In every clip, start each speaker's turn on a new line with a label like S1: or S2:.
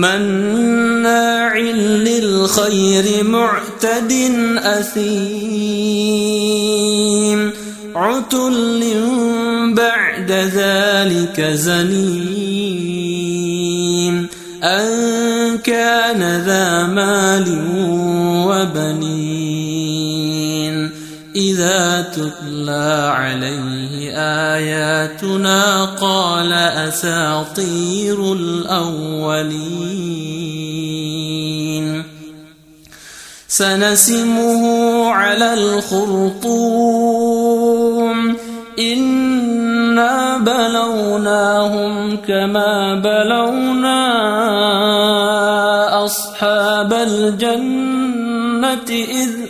S1: مناع للخير معتد أثيم. عتل بعد ذلك زنيم. أن كان ذا مال وبنين. تتلى عليه آياتنا قال أساطير الأولين. سنسمه على الخرطوم. إنا بلوناهم كما بلونا أصحاب الجنة إذ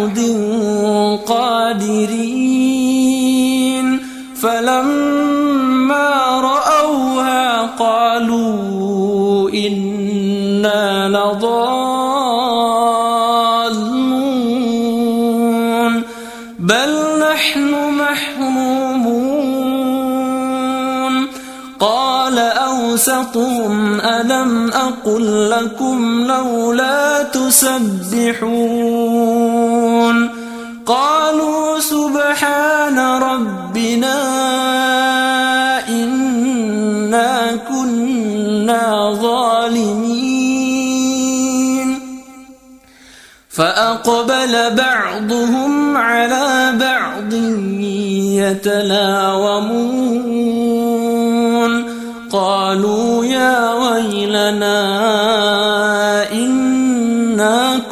S1: حرد قادرين. فلما رأوها قالوا إنا لضالون. بل نحن محرومون. قال أوسطهم ألم أقل لكم لولا تسبحون. قالوا سبحان ربنا إنا كنا ظالمين. فأقبل بعضهم على بعض يتلاومون.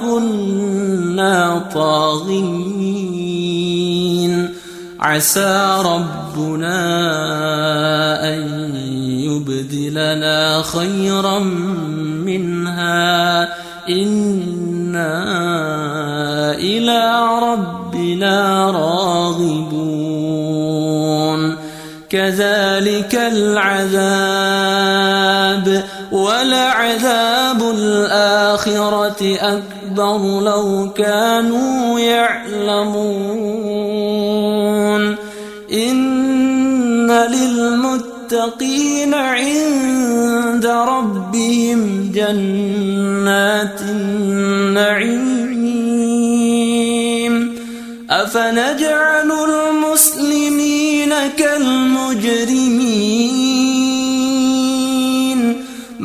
S1: كنا طاغين عسى ربنا أن يبدلنا خيرا منها إنا إلى ربنا راغبون كذلك العذاب ولعذاب الآخرة أكبر لو كانوا يعلمون. إن وللمتقين عند ربهم جنات النعيم. أفنجعل المسلمين كالمجرمين؟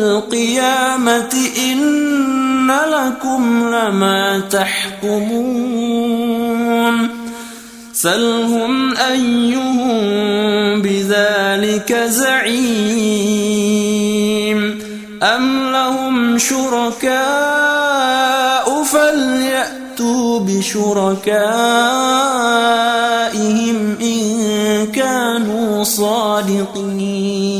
S1: القيامة إن لكم لما تحكمون سلهم أيهم بذلك زعيم أم لهم شركاء فليأتوا بشركائهم إن كانوا صادقين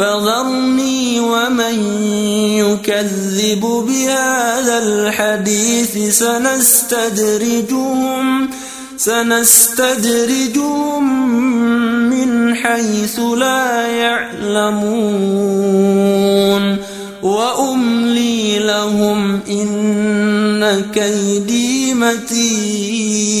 S1: فذرني ومن يكذب بهذا الحديث سنستدرجهم سنستدرجهم من حيث لا يعلمون. وأملي لهم إن كيدي متين.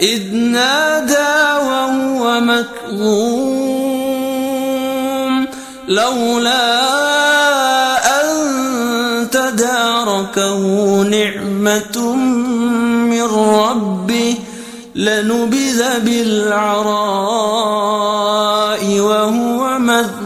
S1: إذ نادى وهو مكظوم لولا أن تداركه نعمة من ربه لنبذ بالعراء وهو مذموم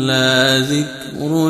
S1: ذكر